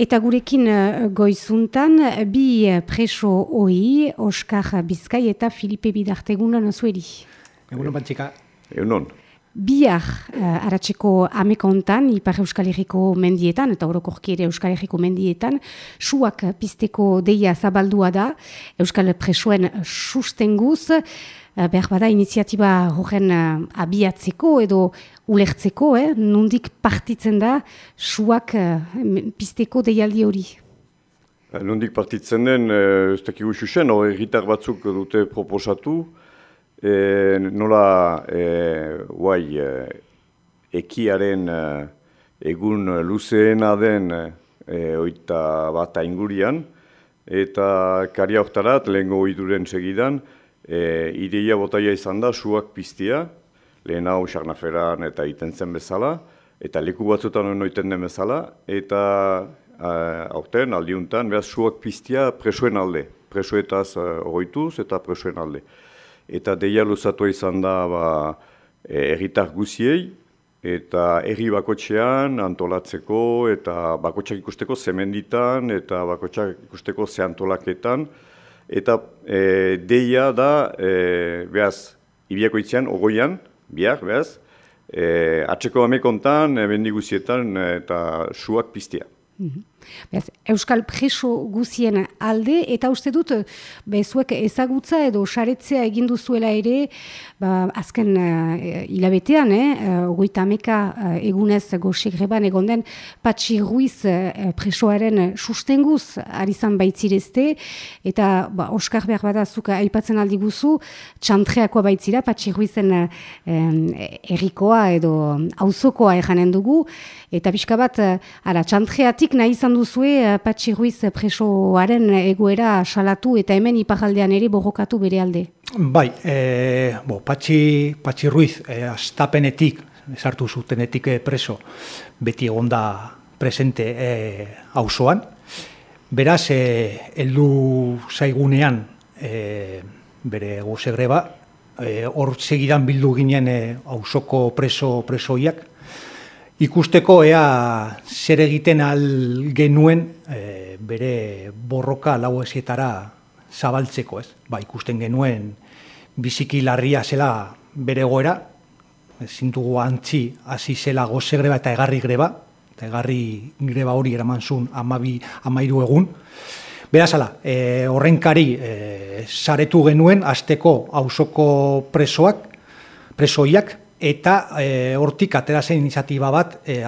Eta gurekin uh, goizuntan, bi uh, preso hoi, Oskar Bizkai eta Filipe Bidartegunan zueri. Egunon, Pantxika. Egunon. Biar uh, aratzeko amekontan, Ipar Euskal Herriko mendietan, eta orokorki ere Euskal Herriko mendietan, suak pisteko deia zabaldua da, Euskal Presoen sustenguz, behar bada iniziatiba horren uh, abiatzeko edo ulertzeko, eh? nondik partitzen da suak uh, pisteko deialdi hori? Eh, nondik partitzen den, eh, ez dakigu xuxen, hori egitar batzuk dute proposatu, e, nola e, guai, e, ekiaren egun luzeena den e, oita bat ingurian, eta karia oktarat, lehen goiduren segidan, e, ideia botaia izan da, suak piztia, lehen hau sarnaferan eta iten zen bezala, eta leku batzutan noiten den bezala, eta aurten aldiuntan, behaz suak piztia presoen alde, presoetaz uh, eta presoen alde. Eta deia luzatu izan da ba, erritar guziei, eta erri bakotxean antolatzeko, eta bakotxak ikusteko zemenditan, eta bakotxak ikusteko zehantolaketan, eta e, deia da, e, behaz, ibiako itzean, ogoian, biak, behaz, e, atseko amekontan, e, bendiguzietan eta suak piztia. Mhm. Bez, Euskal preso guzien alde, eta uste dut, bezuek ezagutza edo saretzea egin duzuela ere, ba, azken uh, hilabetean, eh, ogoita ameka uh, egunez goxek reban egon den, Patxi Ruiz uh, presoaren sustenguz arizan baitzirezte, eta ba, Oskar behar badazuka aipatzen aldi guzu, txantreakoa baitzira, Patxi Ruizen uh, errikoa edo auzokoa ejanen dugu, eta pixka bat, uh, ara, txantreatik nahi izan duzue uh, Patxi Ruiz presoaren egoera salatu eta hemen ipajaldean ere borrokatu bere alde. Bai, e, bo, Patxi, Patxi Ruiz, e, astapenetik, esartu zutenetik preso, beti egonda presente e, auzoan. Beraz, e, eldu zaigunean e, bere goze greba, hor e, segidan bildu ginen e, auzoko preso presoiak, ikusteko ea zer egiten al genuen e, bere borroka lau esietara zabaltzeko, ez? Ba, ikusten genuen biziki larria zela bere goera, zintugu antzi hasi zela goze greba eta egarri greba, eta egarri greba hori eraman zuen amabi, amairu egun. Beraz, ala, e, horrenkari e, saretu genuen, azteko hausoko presoak, presoiak, eta e, hortik atera zen iniziatiba bat, e,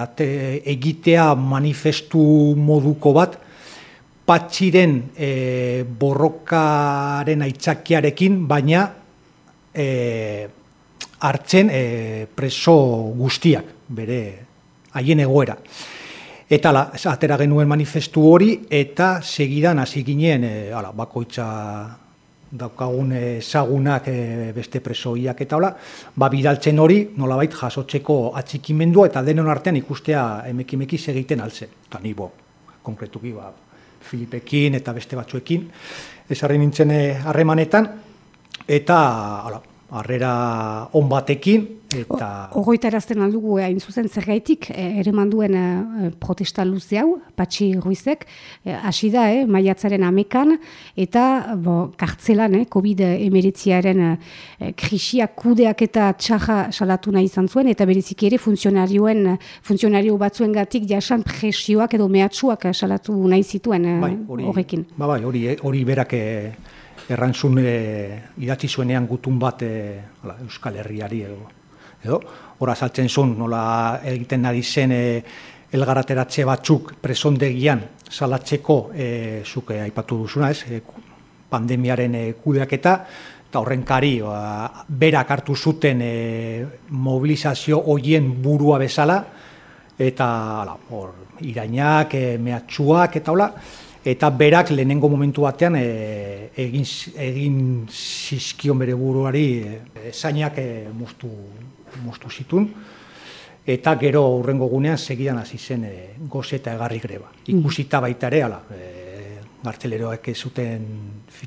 egitea manifestu moduko bat, patxiren e, borrokaren aitzakiarekin, baina e, hartzen e, preso guztiak, bere haien egoera. Eta la, atera genuen manifestu hori, eta segidan hasi ginen, e, ala, bakoitza daukagun ezagunak e, beste presoiak eta hola, ba bidaltzen hori nolabait jasotzeko atxikimendua eta denon artean ikustea emekimeki egiten altzen. Eta ni bo, konkretuki ba, Filipekin eta beste batzuekin, ezarri nintzen eh, harremanetan, eta hala, harrera on batekin, Eta... Ogoita erazten aldugu hain zuzen zergaitik, e, ere manduen e, protesta luze hau, Patxi Ruizek, hasi da, e, maiatzaren amekan, eta bo, kartzelan, e, COVID-19 e, krisiak kudeak eta txaja salatu nahi izan zuen, eta berezik ere funtzionarioen, funtzionario batzuen gatik jasan presioak edo mehatsuak salatu nahi zituen bai, horrekin. Ba, bai, hori, hori berak errantzun e, idatzi zuenean gutun bat e, Euskal Herriari edo edo ora saltzen zuen nola egiten ari zen e, elgarateratze batzuk presondegian salatzeko e, zuke aipatu duzuna ez? Pandemiaren e, kudeaketa eta horrenkari ba, berak hartu zuten e, mobilizazio hoien burua bezala eta ala, hor, irainak, e, mehatxuak eta hola, eta berak lehenengo momentu batean e, egin, egin zizkion bere buruari e, zainak e, mustu moztu zitun, eta gero aurrengo gunean segidan hasi zen e, goze eta egarri greba. Mm. Ikusita baita ere, ala, e, garteleroak ez zuten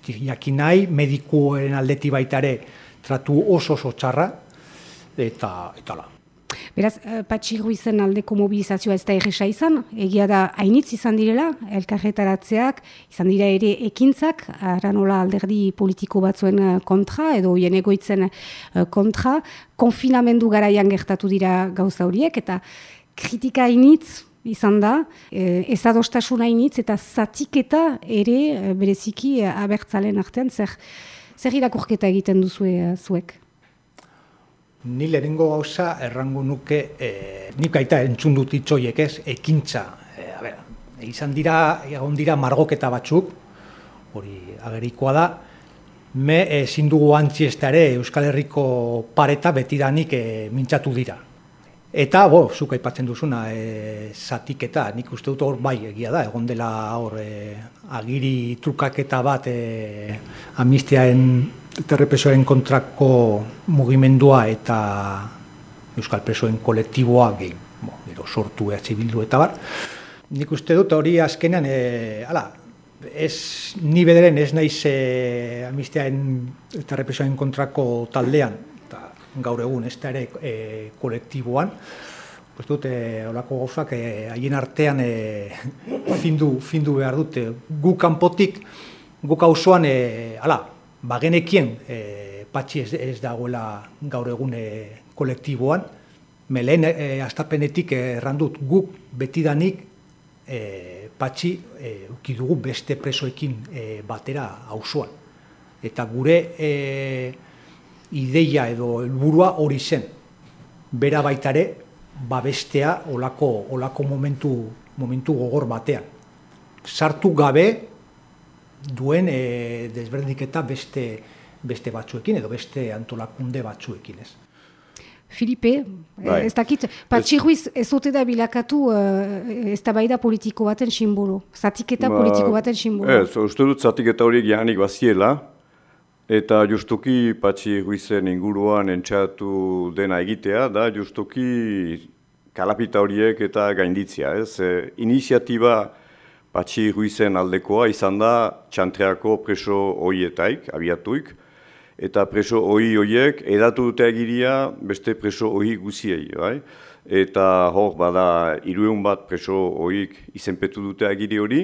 jakin nahi, medikuaren aldeti baita ere tratu oso oso txarra, eta, eta ala. Beraz, uh, Patxi Ruizen aldeko mobilizazioa ez da erresa izan, egia da hainitz izan direla, elkarretaratzeak, izan dira ere ekintzak, aranola alderdi politiko batzuen kontra, edo hien egoitzen kontra, konfinamendu garaian gertatu dira gauza horiek, eta kritika hainitz, izan da, ez adostasuna initz eta zatiketa ere bereziki abertzalen artean, zer, zer irakurketa egiten duzu zuek? Ni lehenengo gauza errango nuke, e, nik gaita entzun dut itxoiek ez, ekintza. E, a ber, izan dira, egon dira margoketa batzuk, hori agerikoa da, me ezin dugu antzi ez Euskal Herriko pareta betidanik e, mintzatu dira. Eta, bo, zuk aipatzen duzuna, e, zatiketa, nik uste dut hor bai egia da, egon dela hor e, agiri trukaketa bat e, terrepresoaren kontrako mugimendua eta Euskal Presoen kolektiboa gehi, bo, gero sortu EH Bildu eta bar. Nik uste dut hori azkenean, e, ala, ez ni bederen ez naiz e, amistiaen terrepresoaren kontrako taldean, gaur egun, ez da ere e, kolektiboan, Ez dut, e, olako gauzak, e, haien artean e, findu, findu behar dute. Gu kanpotik, gu kauzoan, e, ala, bagenekien, e, patxi ez, ez dagoela gaur egun e, kolektiboan, melen e, astapenetik errandut, guk betidanik e, patxi e, ukidugu beste presoekin e, batera hausuan. Eta gure e, ideia edo helburua hori zen. Bera baitare, babestea olako, olako momentu, momentu gogor batean. Sartu gabe duen e, desberdiketa beste, beste batzuekin edo beste antolakunde batzuekin ez. Filipe, bai. ez dakit, patxiruiz ez ote da bilakatu uh, ez da politiko baten simbolo, zatiketa ba, politiko baten simbolo. Ez, uste dut zatiketa horiek jahanik baziela, Eta justuki patxi guizen inguruan entxatu dena egitea, da justuki kalapita horiek eta gainditzia. Ez? E, iniziatiba patxi guizen aldekoa izan da txantreako preso horietaik, abiatuik, eta preso hori horiek edatu dute egiria beste preso hori guziei. Bai? Eta hor bada irueun bat preso horiek izenpetu dute agiri hori,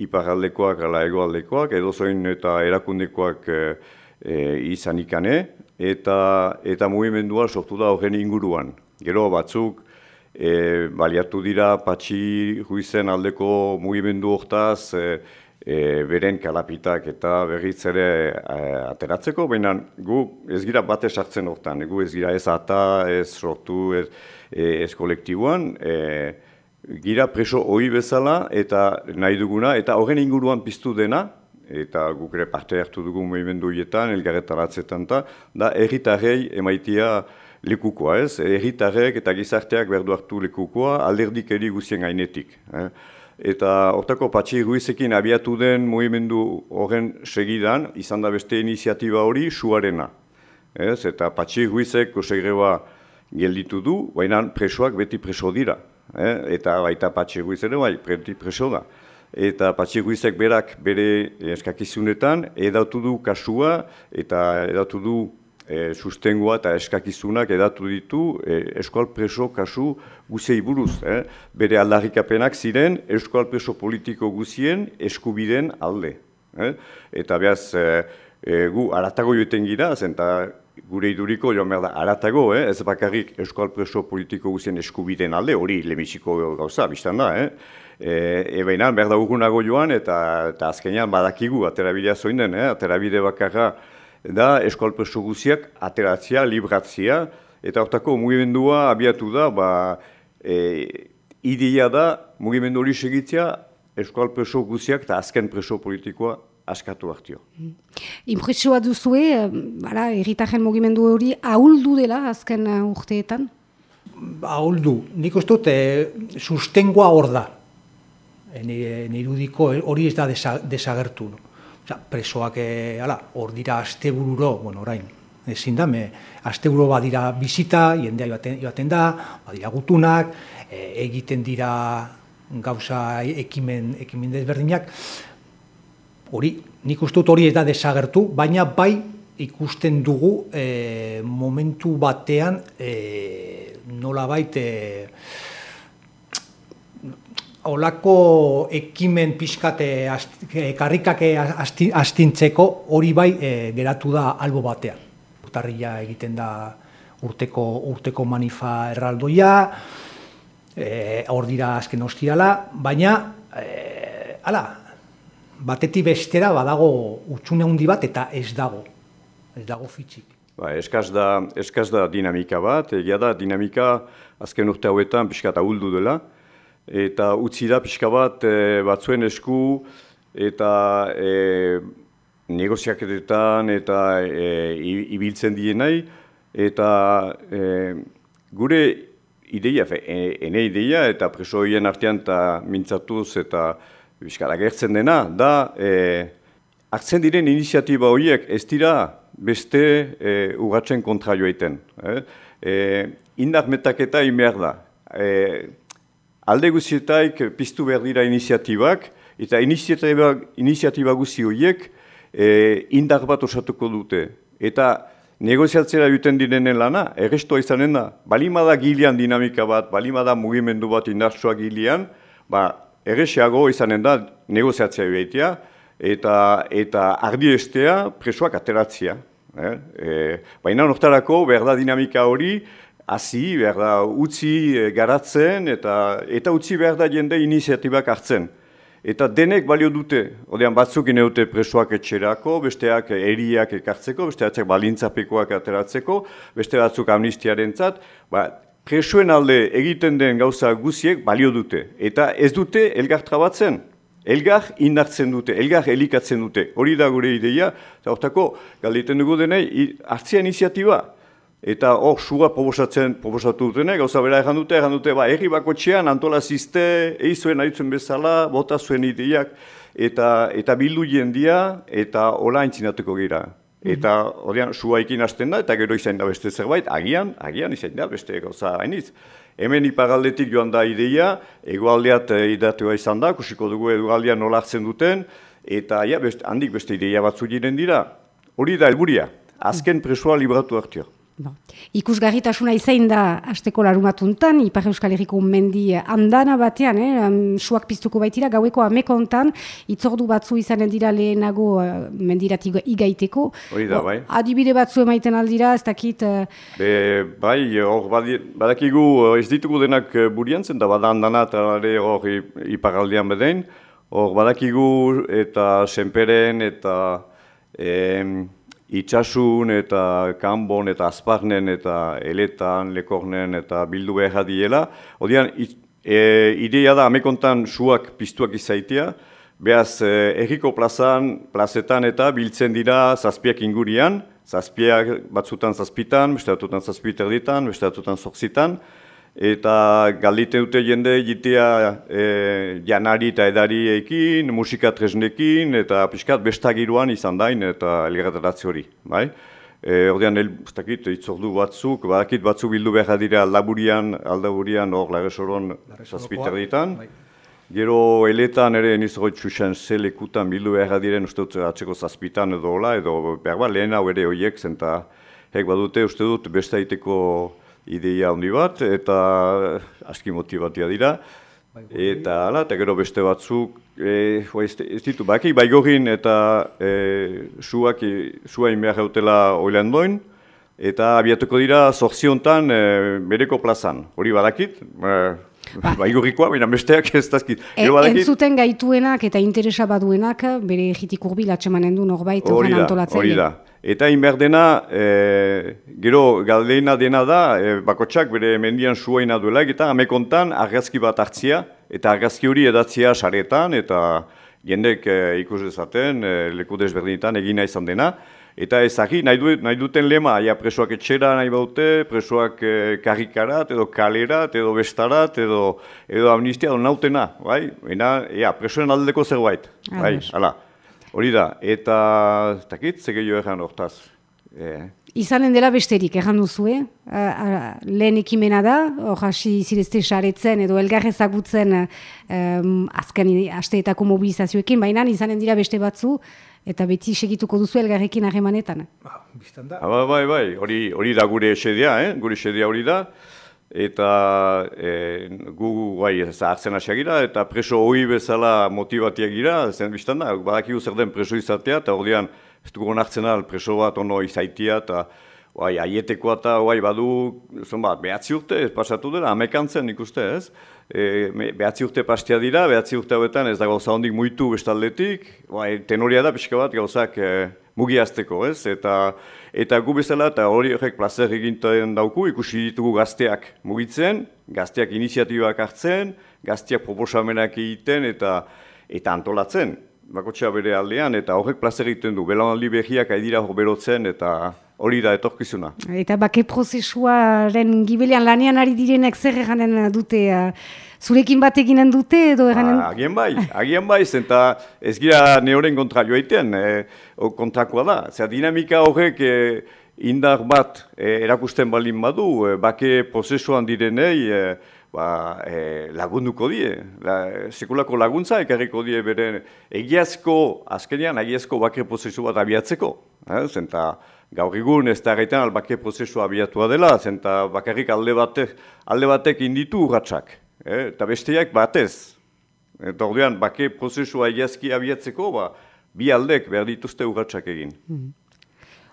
iparaldekoak, ala edo zoin eta erakundekoak e, izan ikane, eta, eta mugimendua sortu da horren inguruan. Gero batzuk, e, baliatu dira patxi juizen aldeko mugimendu hortaz, e, e, beren kalapitak eta berriz ere e, ateratzeko, baina gu ez gira bat esartzen hortan, gu ez gira ez ata, ez sortu, ez, e, ez kolektiboan, e, gira preso hori bezala eta nahi duguna, eta horren inguruan piztu dena, eta guk ere parte hartu dugu movimendu hietan, elgarretaratzetan eta da erritarrei emaitia lekukoa ez, erritarrek eta gizarteak berdu hartu lekukoa alderdik eri guzien gainetik. Eh? Eta hortako patxi guizekin abiatu den movimendu horren segidan, izan da beste iniziatiba hori, suarena. Ez? Eta patxi guizek kosegreba gelditu du, baina presoak beti preso dira. Eh? Eta baita patxi guizere bai, beti preso da eta patxeguizek berak bere eskakizunetan edatu du kasua eta edatu du e, sustengoa eta eskakizunak edatu ditu e, eskual preso kasu guzei buruz. Eh? Bere aldarrikapenak ziren eskual preso politiko guzien eskubiden alde. Eh? Eta behaz, e, e, gu aratago joeten gira, zenta gure iduriko joan behar da aratago, eh? ez bakarrik eskual preso politiko guzien eskubiden alde, hori lemisiko gauza, biztan da, eh? E, e behar da joan, eta, eta azkenean badakigu, aterabidea zoin den, eh? aterabide bakarra da eskolpreso guziak ateratzia, libratzia, eta hortako mugimendua abiatu da, ba, e, ideia da mugimendu hori segitzia eskolpreso guziak eta azken preso politikoa askatu hartio. Mm. Impresioa duzue, bara, erritaren mugimendu hori ahuldu dela azken uh, urteetan? Ahuldu. Nik uste dut, e, sustengoa hor da nirudiko hori ez da desagertu. No? Osa, presoak eh, hor dira astebururo, bueno, orain, ezin da, me, asteburo badira bizita, jendea joaten, da, badira gutunak, e, egiten dira gauza ekimen, ekimen desberdinak, hori, nik uste dut hori ez da desagertu, baina bai ikusten dugu e, momentu batean e, nola baite olako ekimen pixkate karrikake astintzeko hori bai e, geratu da albo batean. Urtarria egiten da urteko urteko manifa erraldoia, e, hor dira azken ostirala, baina e, ala, batetik bestera badago utxune handi bat eta ez dago, ez dago fitxik. Ba, eskaz, da, eskaz da dinamika bat, egia da dinamika azken urte hauetan pixka eta huldu dela, eta utzi da pixka bat e, batzuen esku eta e, negoziaketetan eta e, ibiltzen dienai, eta e, gure ideia, fe, e, ene ideia eta presoien artean eta mintzatuz eta Bizkara gertzen dena, da, e, hartzen diren iniziatiba horiek ez dira beste e, ugatzen kontra joaiten. Eh? E, indar metaketa imer da. E, alde guzietaik piztu behar dira iniziatibak, eta iniziatiba, iniziatiba guzi horiek e, indar bat osatuko dute. Eta negoziatzera juten direnen lana, errestoa izanen da, balimada gilean dinamika bat, balimada mugimendu bat indartsua gilean, ba, erreseago izanen da negoziatzea behitea, eta, eta ardi estea presoak ateratzea. Eh? E, baina nortarako behar da dinamika hori, hasi behar da utzi e, garatzen, eta, eta utzi behar da jende iniziatibak hartzen. Eta denek balio dute, odean batzuk ineute presoak etxerako, besteak eriak ekartzeko, besteak balintzapekoak ateratzeko, beste batzuk amnistiaren zat, ba, presoen alde egiten den gauza guziek balio dute. Eta ez dute elgar trabatzen. Elgar indartzen dute, elgar elikatzen dute. Hori da gure ideia, eta hortako, galdeiten dugu denei, hartzia iniziatiba. Eta hor, suga proposatzen, proposatu dutene, gauza bera erran dute, erran dute, ba, erri bako txean, antola ziste, eizuen aritzen bezala, bota zuen ideiak, eta, eta bildu jendia, eta hola entzinatuko gira. Eta horian suaikin hasten da, eta gero izan da beste zerbait, agian, agian izan da beste gauza hainiz. Hemen ipagaldetik joan da ideia, egualdeat eh, idatua izan da, kusiko dugu egualdean nola hartzen duten, eta ja, best, handik beste ideia batzu diren dira. Hori da helburia, azken presua libratu hartio. Bon. Ikusgarritasuna izain da asteko larumatuntan, Ipar Euskal Herriko mendi andana batean, eh, suak piztuko baitira, gaueko amekontan, itzordu batzu izanen dira lehenago uh, mendiratik igaiteko. Hori da, bai. Adibide batzu emaiten aldira, ez dakit... Uh... bai, hor badakigu ez ditugu denak burian zen, da badan dana eta hor Ipar aldean bedein, hor badakigu eta senperen eta... Eh, itxasun eta kanbon eta azparnen eta eletan, lekornen eta bildu behar diela. Odian, e, ideia da amekontan suak piztuak izaitia, behaz e, erriko plazan, plazetan eta biltzen dira zazpiak ingurian, zazpiak batzutan zazpitan, beste batutan zazpiter ditan, beste batutan zorzitan, eta galdite dute jende egitea e, janari eta edari ekin, musika tresnekin, eta pixkat bestagiruan izan dain eta elgarrataratze hori. Bai? E, ordean, el, dakit, itzordu batzuk, badakit batzuk bildu behar dira aldaburian, aldaburian hor lagesoron zazpiter ditan. Bai. Gero eletan ere nizogot txusen ze lekutan bildu behar diren uste dut atzeko zazpitan edo hola, edo behar bat lehen hau ere horiek zen, eta hek badute uste dut beste ideia handi bat, eta aski motibatia dira. Bai, eta ala, eta gero beste batzuk, e, ez, ez ditu, baki, baigorin eta e, suak, sua inbehar gautela oilan doin, eta abiatuko dira zorziontan e, bereko plazan. Hori badakit, e, ba, baigorikoa, baina besteak ez dazkit. E, entzuten gaituenak eta interesa baduenak, bere egitik urbil atxemanen du norbait, hori da, hori da. Eta inber dena, e, gero galdeina dena da, e, bakotsak bere mendian suaina duela, eta amekontan argazki bat hartzia, eta argazki hori edatzia saretan, eta jendek e, ikus dezaten, e, leku desberdinetan egina izan dena. Eta ezagi, nahi, du, nahi duten lema, ja, presoak etxera nahi baute, presoak e, karrikarat, edo kalerat, edo bestarat, edo, edo amnistia, edo nautena, bai? Ena, ja, presoen aldeko zerbait, bai, hala. Hori da, eta, takit, ze gehiago egan hortaz. E, Izanen dela besterik, erran duzue, lehen ekimena da, hor hasi zirezte saretzen edo elgarrezagutzen um, azken asteetako mobilizazioekin, baina izanen dira beste batzu, eta beti segituko duzu elgarrekin harremanetan. Ba, da. Ba, bai, bai, hori, hori da gure esedea, eh? gure esedea hori da, eta e, gu bai, hartzen hasiak eta preso hori bezala motivatiak gira, zen biztan da, badakigu zer den preso izatea, eta hori ez dugu onartzen al, preso bat ono izaitia, eta bai, aietekoa eta bai, badu, zon bat, behatzi urte, ez pasatu dela, amekantzen ikuste ez, e, behatzi urte pastia dira, behatzi urte hauetan ez da gauza hondik muitu bestaldetik, bai, tenoria da pixka bat gauzak e, mugiazteko ez, eta eta gu bezala eta hori horrek plazer egintzen dauku, ikusi ditugu gazteak mugitzen, gazteak iniziatibak hartzen, gazteak proposamenak egiten eta eta antolatzen bakotxea bere aldean, eta horrek plazer egiten du, belaunaldi behiak aidira berotzen, eta hori da etorkizuna. Eta bake prozesuaren gibelian lanean ari direnek zer eganen dute, uh, zurekin bat eginen dute, edo eganen... Ba, agien bai, agien bai, eta ez gira neoren kontra joaiten, eh, kontrakoa da. Zer dinamika horrek eh, indar bat eh, erakusten balin badu, eh, bake prozesuan direnei, eh, ba, e, lagunduko die, la, sekulako laguntza ekarriko die bere egiazko, azkenean egiazko bakre prozesu bat abiatzeko. Eh? Zenta gaur egun ez da gaitan albakre prozesu abiatua dela, zenta bakarrik alde batek, alde batek inditu urratxak, eh? eta besteak batez. Eta ordean, bake prozesua egiazki abiatzeko, ba, bi aldek behar dituzte urratxak egin. Mm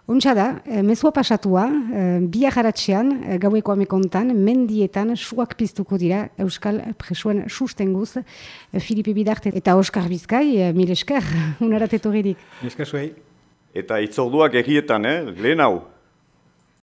Untsa da, e, mezua pasatua, e, biak haratxean, e, gaueko amekontan, mendietan, suak piztuko dira, Euskal Presuen sustenguz, Filipe Bidarte eta Oskar Bizkai, mire esker, unarat etorridik. Esker zuei. Eta itzorduak egietan, eh? lehen hau.